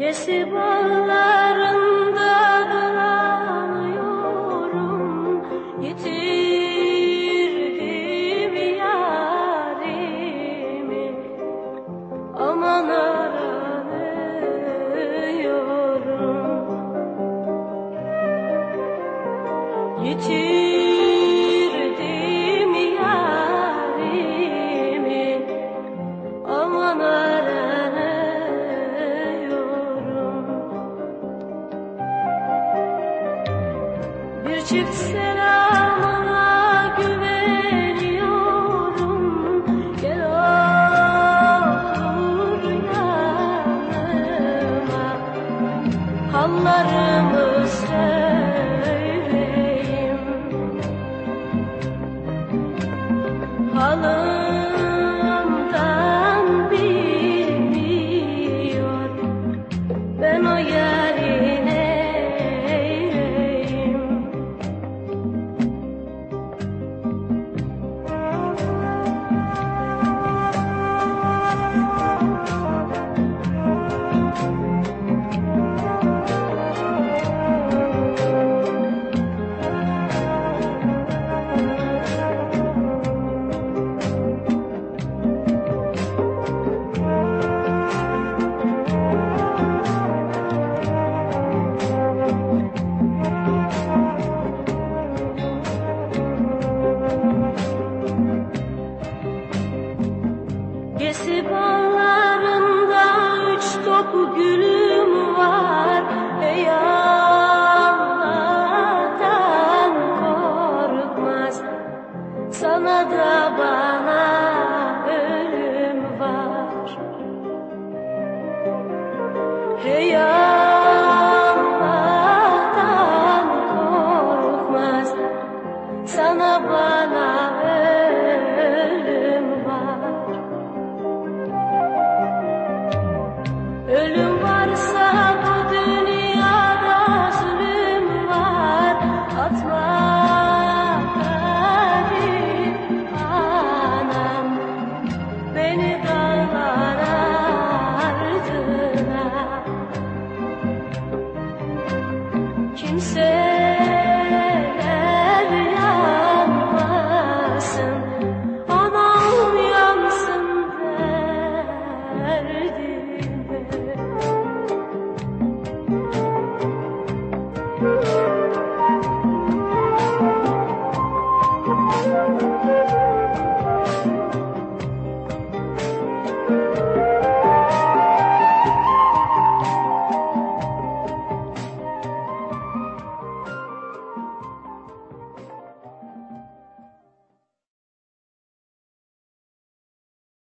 Gesi bağlarında dolanıyorum. Yitirdim yarimi. Aman aranıyorum. Yitirdim Bir çift selamına güveniyorum. Gel otur yanıma. Hallarımı söyleyeyim Sana da instead.